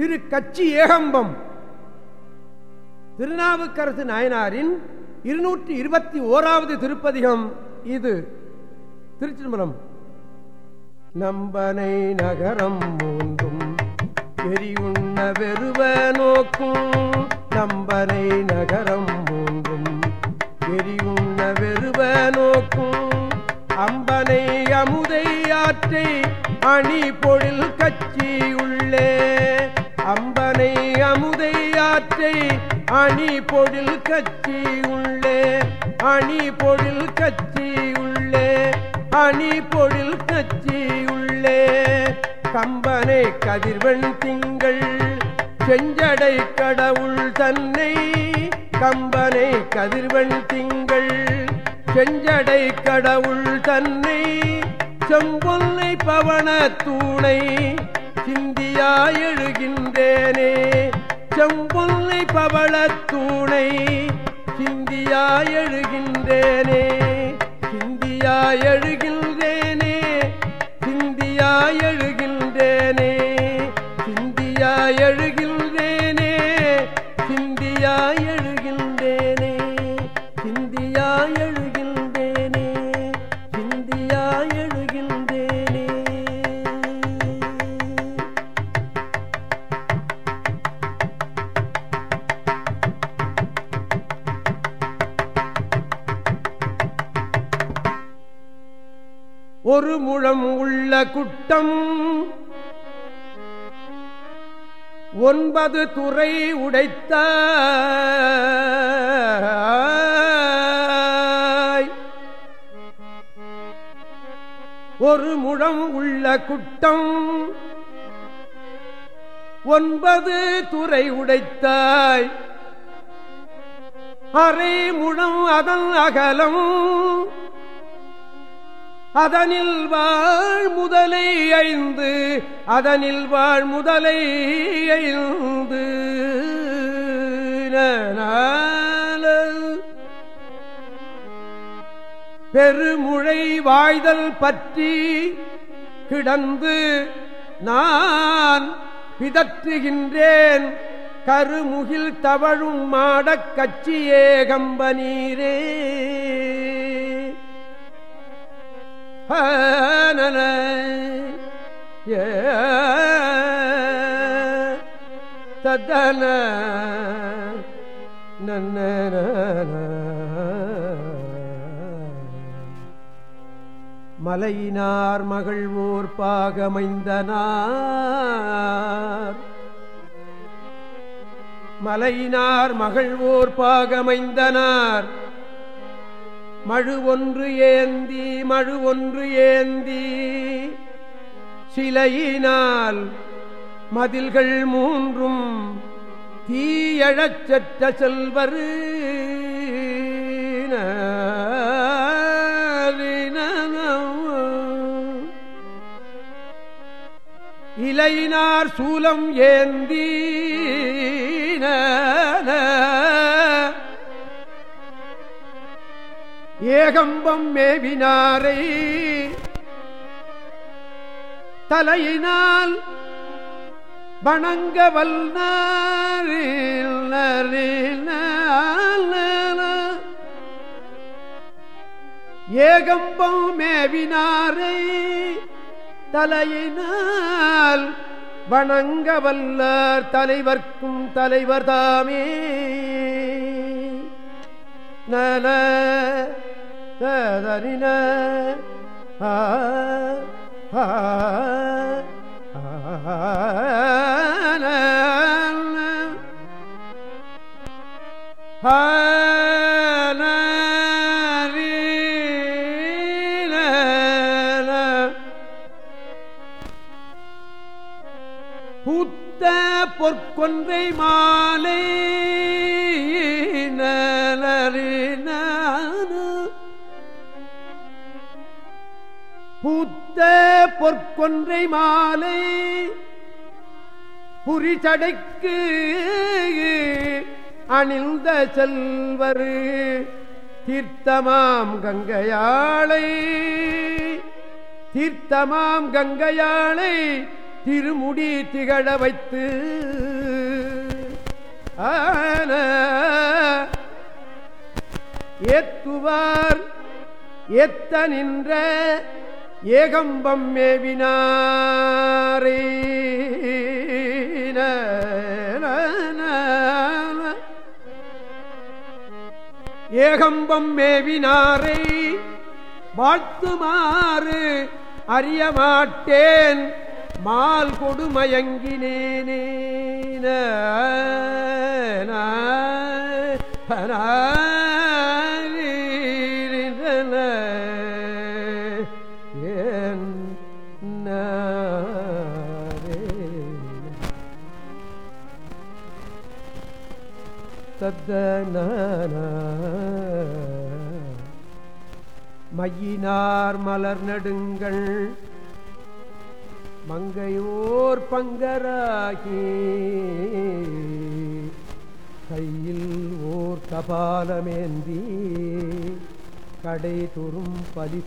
திரு கச்சி ஏகம்பம். திருநாவுக்கரசு நாயனாரின் இருநூற்றி இருபத்தி ஓராவது திருப்பதிகம் இது. திருச்சிதம்பரம் நம்பனை நகரம் மூன்றும் எரியுண்ண வெறுவ நோக்கும். நம்பனை நகரம் மூன்றும் எரியுண்ண வெறுவ நோக்கும். அம்பனை அமுதை ஆற்றை அணி பொழில் கச்சி உள்ளே. அமுதை அணி பொழில் கச்சி உள்ளே அணி பொழில் கச்சி உள்ளே அணி பொழில் கச்சி உள்ளே. கம்பனை கதிர்வன் திங்கள் செஞ்சடை கடவுள் தன்னை. கம்பனை கதிர்வன் திங்கள் செஞ்சடை கடவுள் தன்னை. செம்பொல்லை பவன தூணை சிந்தியாயெழுகின்றேனே செம்பொல்லை பவள தூணை சிந்தியா எழுகின்றேனே சிந்தியா எழுகின்றேனே ஒரு முழம் உள்ள குட்டம். ஒன்பது துறை உடைத்த ஒரு முழம் உள்ள குட்டம். ஒன்பது துறை உடைத்தாய். அரை முழம் அதன் அகலம். அதனில் வாழ் முதலை ஐந்து அதனில் வாழ் முதலை ஐந்து. பெருமுழை வாய்தல் பற்றி கிடந்து நான் பிதற்றுகின்றேன் கருமுகில் தவழும் மாடக் கச்சியே கம்பனீரே நன தத்தன நன்ன மலையினார் மகள் ஓர் பாகமைந்தனார் மலையினார் மகள் ஓர் பாகமைந்தனார் மழு ஒன்று ஏந்தி மழு ஒன்று ஏந்தி. சிலையினால் மதில்கள் மூன்றும் தீயழச்சற்ற செல்வரு. இலையினார் சூலம் ஏந்தி. ஏகம்பம் மேவினாரை. தலையினால் வணங்க ஏகம்பம் மேவினாரை. தலையினால் வணங்க வல்லார் தலைவர்க்கும் தலைவர் தாமே. நல தரின பூத்த பொற்கொன்றை மாலை நலரின பூத்த பொற்கொன்றை மாலை புரிச்சடைக்கு அணிந்த செல்வர் தீர்த்தமாம் கங்கையாளை தீர்த்தமாம் கங்கையாளை திருமுடி திகழ வைத்து ஆன ஏத்துவார் ஏத்த நின்ற ஏகம்பம் மேவினாரே ஏகம்பம் மேவினாரை வாழ்த்துமாறு அறியமாட்டேன். மால் கொடுமயங்கினேனே மையினார் மலர் நடுங்கள் மங்கையோர் பங்கராகி கையில் ஓர் கபாலமேந்தி கடை துறும் பலி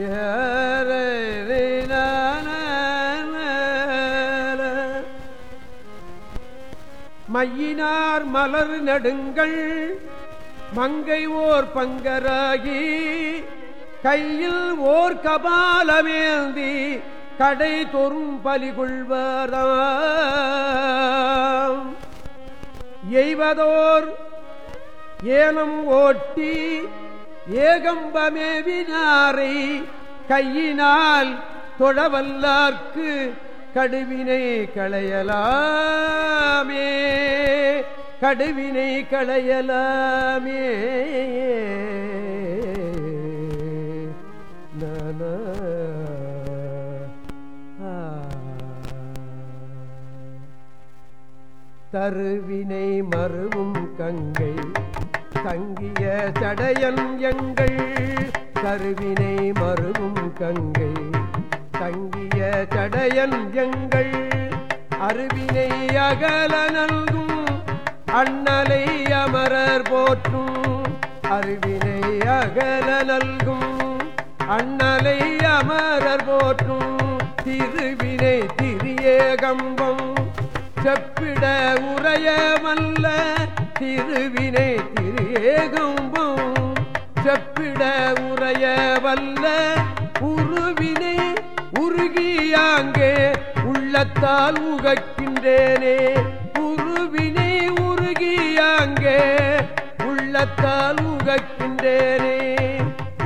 ஏ மையினார் மலர் நடுங்கள். மங்கை ஓர் பங்கராகி கையில் ஓர் கபாலமேந்தி கடை தொறும் பலி கொள்வதாம். எய்வதோர் ஏனம் ஓட்டி ஏகம்பமேவினாரை கையினால் தொழவல்லார்க்கு கடுவினை களையலாமே கடுவினை களையலாமே. தருவினை மறுவும் கங்கை தங்கிய தடயம் எங்கள். கருவினை மறுவும் கங்கை. தங்கிய சடையன் எங்கள் அருவினை அகல நல்கும் அண்ணலை அமரர் போற்றும் அருவினை அகல நல்கும் அண்ணலை அமரர் போற்றும் திருவினை திரியேகம்பம் செப்பிட உரையமல்ல திருவினை திருவினை திரியேகம்பம் செப்பிட உரையவல்ல உலகத்தால் உகக்கின்றேனே உருவினை உருகியாங்கே உள்ளத்தால் உகக்கின்றேனே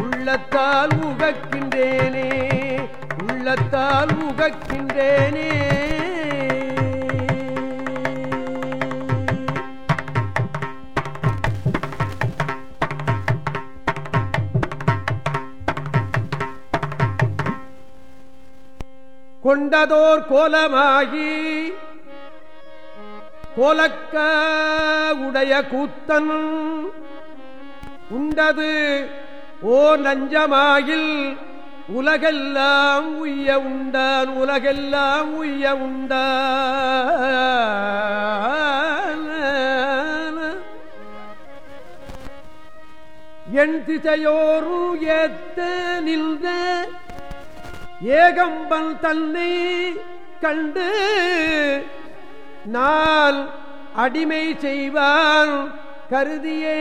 உள்ளத்தால் உகக்கின்றேனே உள்ளத்தால் உகக்கின்றேனே. கொண்டதோர் கோலமாகி கோலக்க உடைய கூத்தன் உண்டது ஓ நஞ்சமாகில் உலகெல்லாம் உய்ய உண்டான் உலகெல்லாம் உய்ய உண்டான். என் திசையோரும் ஏத்த நின்ற ஏகம்பன் தன்னை கண்டு நான் அடிமை செய்வான் கருதியே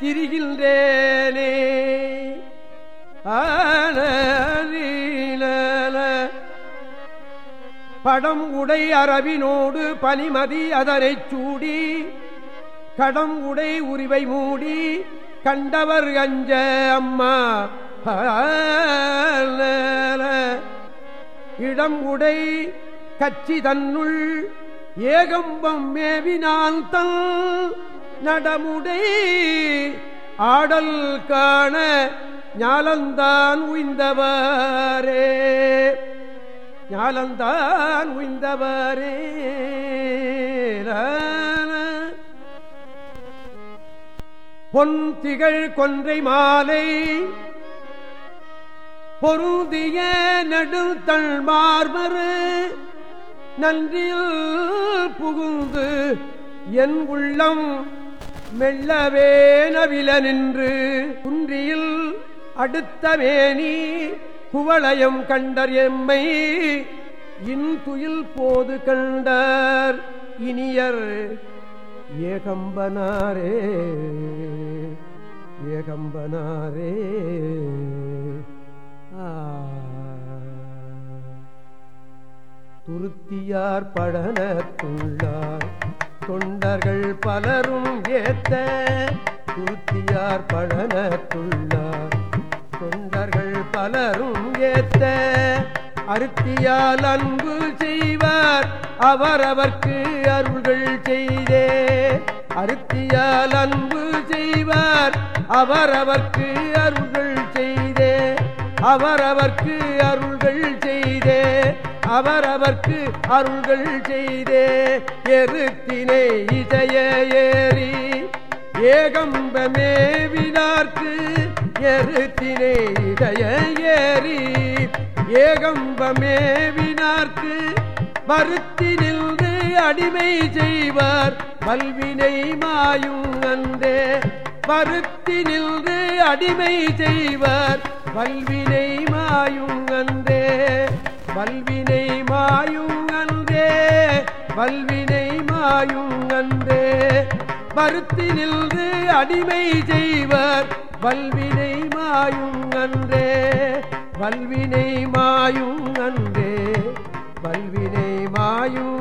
திரிகின்றேனே. படம் உடை அரவினோடு பனிமதி அதனை சூடி கடம் உடை உரிவை மூடி கண்டவர் அஞ்ச அம்மா இடம் உடை கச்சி தன்னுள் ஏகம்பம் மேவினால் தன் நடமுடை ஆடல் காண ஞாலந்தான் உய்ந்தவரே ஞாலந்தான் உய்ந்தவரே பொன் திகழ் கொன்றை மாலை பொருந்திய நெடுத்தள் மார்பரு நன்றியில் புகுந்து என் உள்ளம் மெல்லவேனவில நின்று குன்றியில் அடுத்த மேனி குவளையம் கண்டர் எம்மை இன்துயில் போது கண்டர் இனியர் ஏகம்பனாரே ஏகம்பனாரே. துருத்தியார் படனத்துள்ளார். தொண்டர்கள் பலரும் ஏத்த துருத்தியார் படனத்துள்ளார். தொண்டர்கள் பலரும் ஏத்த அருத்தியால் அன்பு செய்வார். அவரவர்க்கு அருள்கள் செய்தே. அருத்தியால் அன்பு செய்வார். அவரவர்க்கு அருள்கள் செய்தே அவரவர்க்கு அருள்கள் செய்தே அவரவர்க்கு அருள்கள் செய்தே. எருத்தினை இசைய ஏறி ஏகம்பமேவினார்க்கு எருத்தினை இசைய ஏறி. ஏகம்பமேவினார்க்கு வருத்தி நின்று அடிமை செய்வார் பல்வினை மாயும் அன்றே. வருத்தி நின்று அடிமை செய்வார் வல்வினை மாயும் வல்வினை மாயும் வல்வினை மாயும் பருத்தி நின்று அடிமை செய்வர் வல்வினை மாயும் வல்வினை மாயும் வல்வினை மாயும்